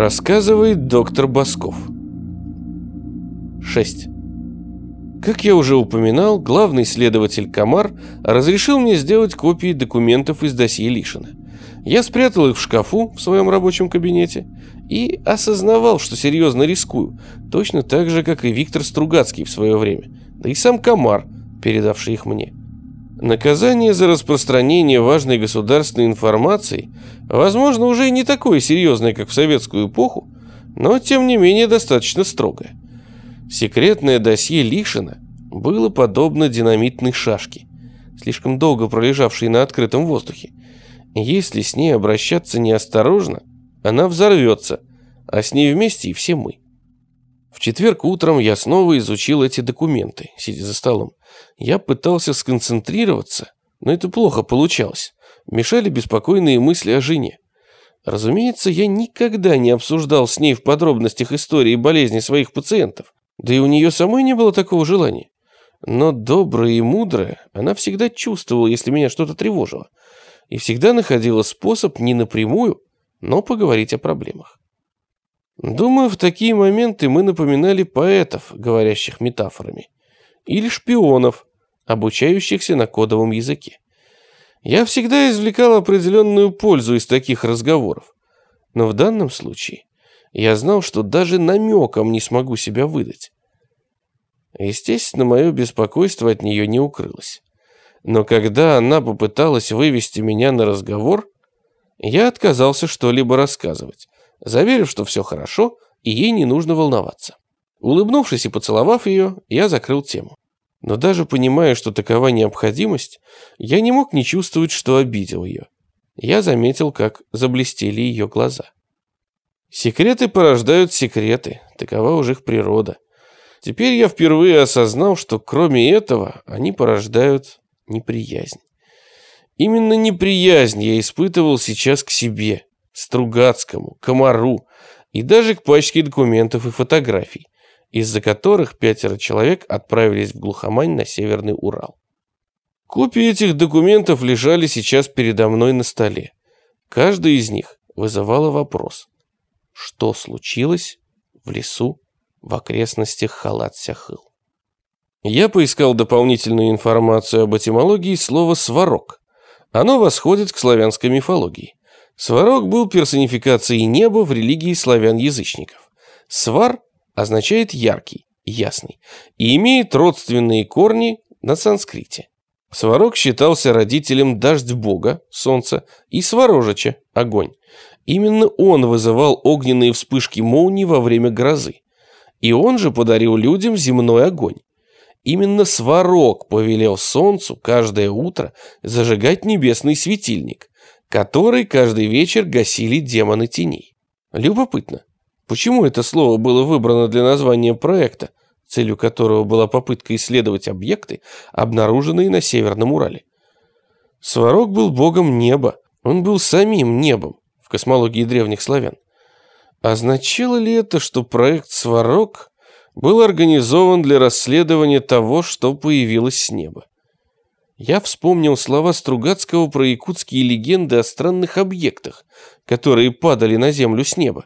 Рассказывает доктор Басков. 6. Как я уже упоминал, главный следователь Камар разрешил мне сделать копии документов из досье Лишина. Я спрятал их в шкафу в своем рабочем кабинете и осознавал, что серьезно рискую, точно так же, как и Виктор Стругацкий в свое время, да и сам Камар, передавший их мне. Наказание за распространение важной государственной информации, возможно, уже не такое серьезное, как в советскую эпоху, но, тем не менее, достаточно строгое. Секретное досье Лишина было подобно динамитной шашке, слишком долго пролежавшей на открытом воздухе. Если с ней обращаться неосторожно, она взорвется, а с ней вместе и все мы. В четверг утром я снова изучил эти документы, сидя за столом. Я пытался сконцентрироваться, но это плохо получалось. Мешали беспокойные мысли о жене. Разумеется, я никогда не обсуждал с ней в подробностях истории болезни своих пациентов. Да и у нее самой не было такого желания. Но добрая и мудрая, она всегда чувствовала, если меня что-то тревожило. И всегда находила способ не напрямую, но поговорить о проблемах. Думаю, в такие моменты мы напоминали поэтов, говорящих метафорами, или шпионов, обучающихся на кодовом языке. Я всегда извлекал определенную пользу из таких разговоров, но в данном случае я знал, что даже намеком не смогу себя выдать. Естественно, мое беспокойство от нее не укрылось. Но когда она попыталась вывести меня на разговор, я отказался что-либо рассказывать, заверив, что все хорошо и ей не нужно волноваться. Улыбнувшись и поцеловав ее, я закрыл тему. Но даже понимая, что такова необходимость, я не мог не чувствовать, что обидел ее. Я заметил, как заблестели ее глаза. Секреты порождают секреты, такова уж их природа. Теперь я впервые осознал, что кроме этого они порождают неприязнь. Именно неприязнь я испытывал сейчас к себе, Стругацкому, Комару и даже к пачке документов и фотографий, из-за которых пятеро человек отправились в глухомань на Северный Урал. Копии этих документов лежали сейчас передо мной на столе. Каждый из них вызывала вопрос, что случилось в лесу в окрестностях Халат-Сяхыл. Я поискал дополнительную информацию об этимологии слова «сварог», оно восходит к славянской мифологии. Сварог был персонификацией неба в религии славян-язычников. Свар означает яркий, ясный, и имеет родственные корни на санскрите. Сварог считался родителем дождь бога, солнца, и Сварожича, огонь. Именно он вызывал огненные вспышки молний во время грозы. И он же подарил людям земной огонь. Именно Сварог повелел солнцу каждое утро зажигать небесный светильник, который каждый вечер гасили демоны теней. Любопытно, почему это слово было выбрано для названия проекта, целью которого была попытка исследовать объекты, обнаруженные на Северном Урале. Сварог был богом неба, он был самим небом в космологии древних славян. Означало ли это, что проект Сварог был организован для расследования того, что появилось с неба. Я вспомнил слова Стругацкого про якутские легенды о странных объектах, которые падали на землю с неба,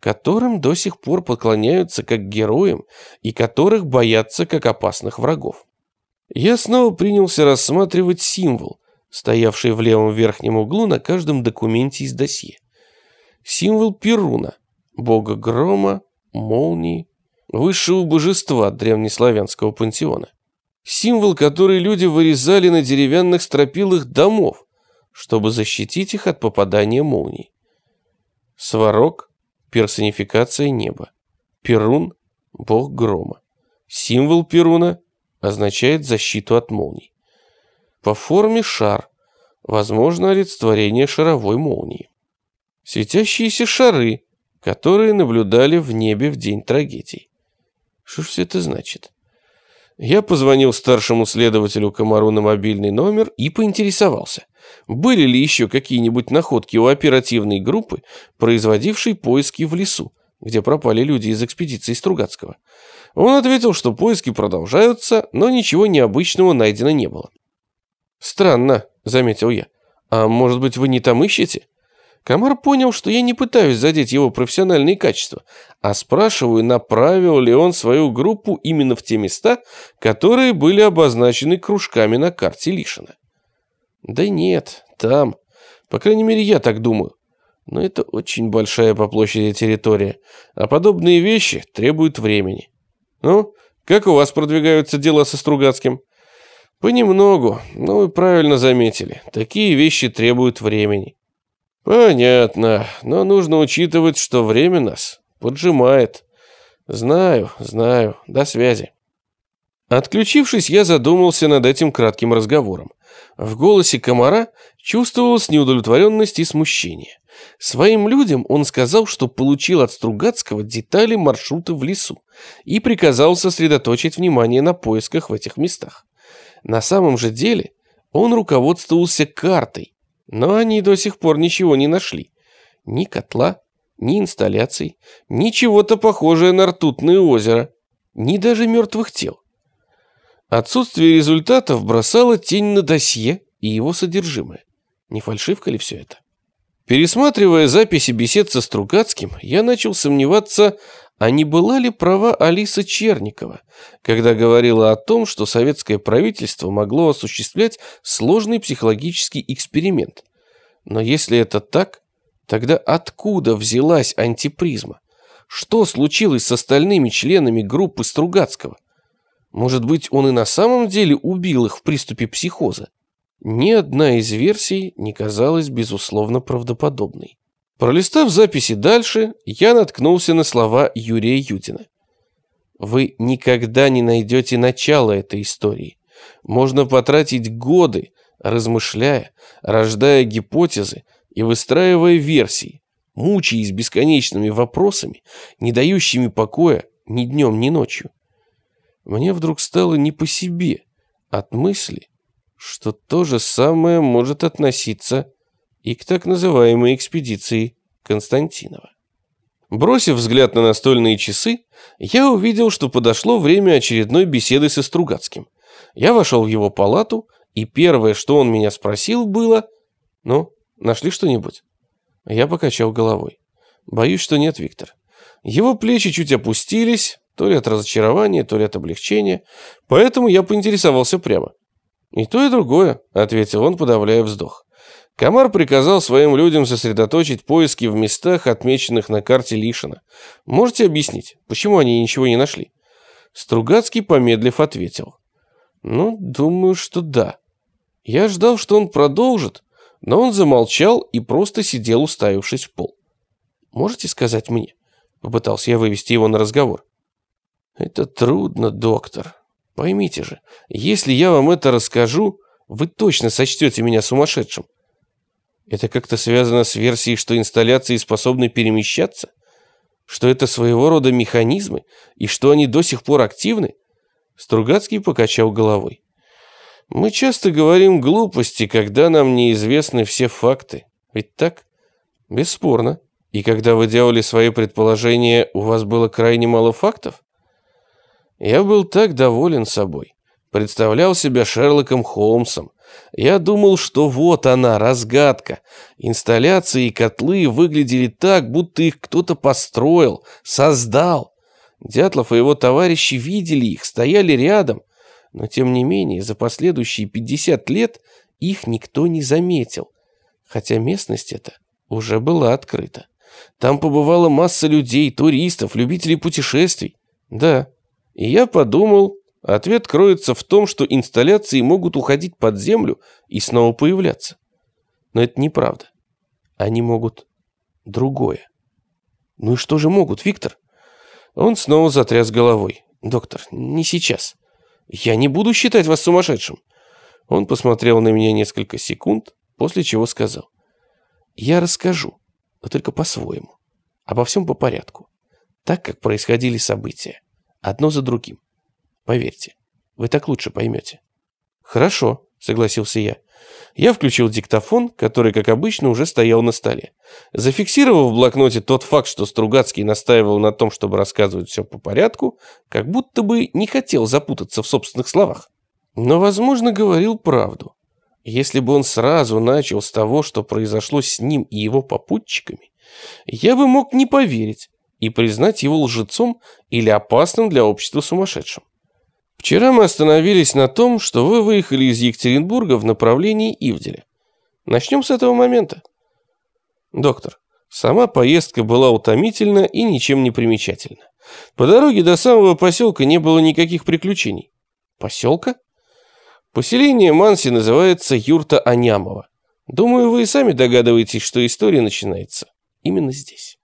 которым до сих пор поклоняются как героям и которых боятся как опасных врагов. Я снова принялся рассматривать символ, стоявший в левом верхнем углу на каждом документе из досье. Символ Перуна, бога грома, молнии, высшего божества древнеславянского пантеона. Символ, который люди вырезали на деревянных стропилах домов, чтобы защитить их от попадания молний. Сварог – персонификация неба. Перун – бог грома. Символ Перуна означает защиту от молний. По форме шар, возможно олицетворение шаровой молнии. Светящиеся шары, которые наблюдали в небе в день трагедий. Что ж все это значит? Я позвонил старшему следователю Комару на мобильный номер и поинтересовался, были ли еще какие-нибудь находки у оперативной группы, производившей поиски в лесу, где пропали люди из экспедиции Стругацкого. Он ответил, что поиски продолжаются, но ничего необычного найдено не было. «Странно», — заметил я. «А может быть, вы не там ищете?» Комар понял, что я не пытаюсь задеть его профессиональные качества, а спрашиваю, направил ли он свою группу именно в те места, которые были обозначены кружками на карте Лишина. Да нет, там. По крайней мере, я так думаю. Но это очень большая по площади территория, а подобные вещи требуют времени. Ну, как у вас продвигаются дела со Стругацким? Понемногу, ну вы правильно заметили, такие вещи требуют времени. Понятно, но нужно учитывать, что время нас поджимает. Знаю, знаю, до связи. Отключившись, я задумался над этим кратким разговором. В голосе комара чувствовалась неудовлетворенность и смущение. Своим людям он сказал, что получил от Стругацкого детали маршрута в лесу и приказал сосредоточить внимание на поисках в этих местах. На самом же деле он руководствовался картой, но они до сих пор ничего не нашли. Ни котла, ни инсталляций, ни чего-то похожее на ртутное озеро, ни даже мертвых тел. Отсутствие результатов бросало тень на досье и его содержимое. Не фальшивка ли все это? Пересматривая записи бесед со Стругацким, я начал сомневаться, а не была ли права Алиса Черникова, когда говорила о том, что советское правительство могло осуществлять сложный психологический эксперимент. Но если это так, тогда откуда взялась антипризма? Что случилось с остальными членами группы Стругацкого? Может быть, он и на самом деле убил их в приступе психоза? Ни одна из версий не казалась безусловно правдоподобной. Пролистав записи дальше, я наткнулся на слова Юрия Ютина. Вы никогда не найдете начала этой истории. Можно потратить годы, размышляя, рождая гипотезы и выстраивая версии, мучаясь бесконечными вопросами, не дающими покоя ни днем, ни ночью. Мне вдруг стало не по себе от мысли, что то же самое может относиться и к так называемой экспедиции Константинова. Бросив взгляд на настольные часы, я увидел, что подошло время очередной беседы со Стругацким. Я вошел в его палату, и первое, что он меня спросил, было «Ну, нашли что-нибудь?» Я покачал головой. «Боюсь, что нет, Виктор». Его плечи чуть опустились, то ли от разочарования, то ли от облегчения, поэтому я поинтересовался прямо. «И то, и другое», — ответил он, подавляя вздох. Комар приказал своим людям сосредоточить поиски в местах, отмеченных на карте Лишина. Можете объяснить, почему они ничего не нашли? Стругацкий, помедлив, ответил. Ну, думаю, что да. Я ждал, что он продолжит, но он замолчал и просто сидел, уставившись в пол. Можете сказать мне? Попытался я вывести его на разговор. Это трудно, доктор. Поймите же, если я вам это расскажу, вы точно сочтете меня сумасшедшим. Это как-то связано с версией, что инсталляции способны перемещаться? Что это своего рода механизмы? И что они до сих пор активны? Стругацкий покачал головой. Мы часто говорим глупости, когда нам неизвестны все факты. Ведь так? Бесспорно. И когда вы делали свои предположения, у вас было крайне мало фактов? Я был так доволен собой. Представлял себя Шерлоком Холмсом. Я думал, что вот она, разгадка. Инсталляции и котлы выглядели так, будто их кто-то построил, создал. Дятлов и его товарищи видели их, стояли рядом. Но тем не менее, за последующие 50 лет их никто не заметил. Хотя местность эта уже была открыта. Там побывала масса людей, туристов, любителей путешествий. Да, и я подумал, ответ кроется в том, что инсталляции могут уходить под землю и снова появляться. Но это неправда. Они могут другое. Ну и что же могут, Виктор? Он снова затряс головой. Доктор, не сейчас. Я не буду считать вас сумасшедшим. Он посмотрел на меня несколько секунд, после чего сказал. Я расскажу, но только по-своему. Обо всем по порядку. Так, как происходили события. Одно за другим. Поверьте, вы так лучше поймете. Хорошо, согласился я. Я включил диктофон, который, как обычно, уже стоял на столе. Зафиксировав в блокноте тот факт, что Стругацкий настаивал на том, чтобы рассказывать все по порядку, как будто бы не хотел запутаться в собственных словах. Но, возможно, говорил правду. Если бы он сразу начал с того, что произошло с ним и его попутчиками, я бы мог не поверить и признать его лжецом или опасным для общества сумасшедшим. Вчера мы остановились на том, что вы выехали из Екатеринбурга в направлении Ивделя. Начнем с этого момента. Доктор, сама поездка была утомительна и ничем не примечательна. По дороге до самого поселка не было никаких приключений. Поселка? Поселение Манси называется Юрта Анямова. Думаю, вы и сами догадываетесь, что история начинается именно здесь.